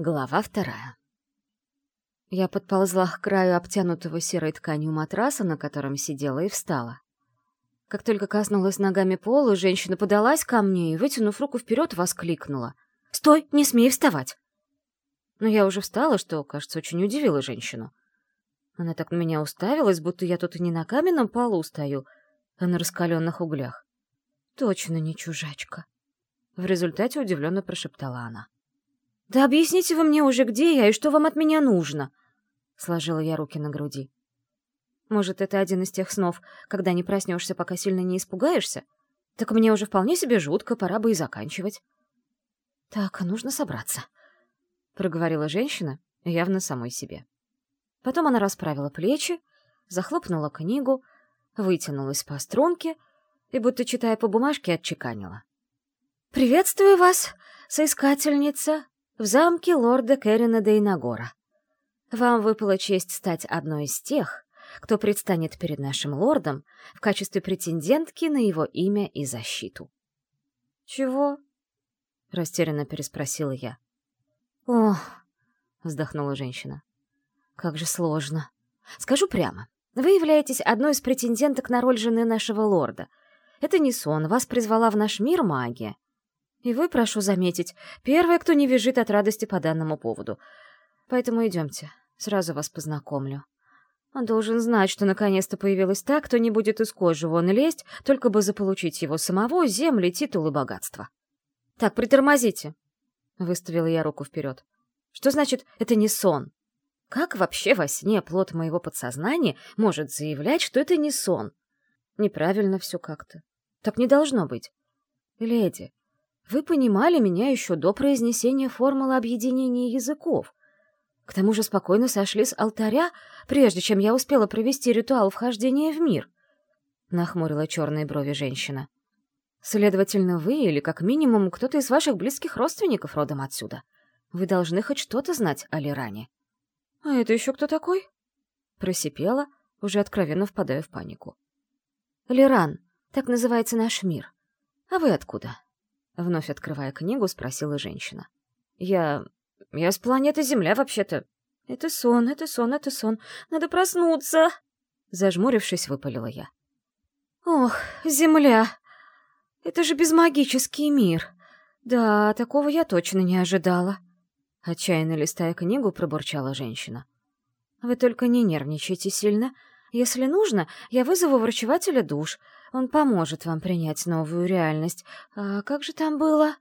Глава вторая. Я подползла к краю обтянутого серой тканью матраса, на котором сидела, и встала. Как только коснулась ногами пола, женщина подалась ко мне и, вытянув руку вперед, воскликнула. «Стой! Не смей вставать!» Но я уже встала, что, кажется, очень удивило женщину. Она так на меня уставилась, будто я тут не на каменном полу стою, а на раскаленных углях. Точно не чужачка. В результате удивленно прошептала она. «Да объясните вы мне уже, где я и что вам от меня нужно?» Сложила я руки на груди. «Может, это один из тех снов, когда не проснешься, пока сильно не испугаешься? Так мне уже вполне себе жутко, пора бы и заканчивать». «Так, нужно собраться», — проговорила женщина, явно самой себе. Потом она расправила плечи, захлопнула книгу, вытянулась по струнке и, будто читая по бумажке, отчеканила. «Приветствую вас, соискательница в замке лорда Кэрина Дейнагора. Вам выпала честь стать одной из тех, кто предстанет перед нашим лордом в качестве претендентки на его имя и защиту. «Чего?» — растерянно переспросила я. «Ох», — вздохнула женщина, — «как же сложно. Скажу прямо, вы являетесь одной из претенденток на роль жены нашего лорда. Это не сон, вас призвала в наш мир магия. И вы, прошу заметить, первая, кто не визжит от радости по данному поводу. Поэтому идемте, сразу вас познакомлю. Он должен знать, что наконец-то появилась та, кто не будет из кожи вон лезть, только бы заполучить его самого, земли, титул и богатство. «Так, притормозите!» — выставила я руку вперед. «Что значит, это не сон? Как вообще во сне плод моего подсознания может заявлять, что это не сон? Неправильно все как-то. Так не должно быть. Леди, вы понимали меня еще до произнесения формулы объединения языков. К тому же спокойно сошли с алтаря, прежде чем я успела провести ритуал вхождения в мир. Нахмурила черные брови женщина. Следовательно, вы или, как минимум, кто-то из ваших близких родственников родом отсюда. Вы должны хоть что-то знать о Лиране. — А это еще кто такой? Просипела, уже откровенно впадая в панику. — Лиран, так называется наш мир. А вы откуда? Вновь открывая книгу, спросила женщина. «Я... я с планеты Земля, вообще-то». «Это сон, это сон, это сон. Надо проснуться!» Зажмурившись, выпалила я. «Ох, Земля! Это же безмагический мир! Да, такого я точно не ожидала!» Отчаянно листая книгу, пробурчала женщина. «Вы только не нервничайте сильно. Если нужно, я вызову врачевателя душ. Он поможет вам принять новую реальность. А как же там было?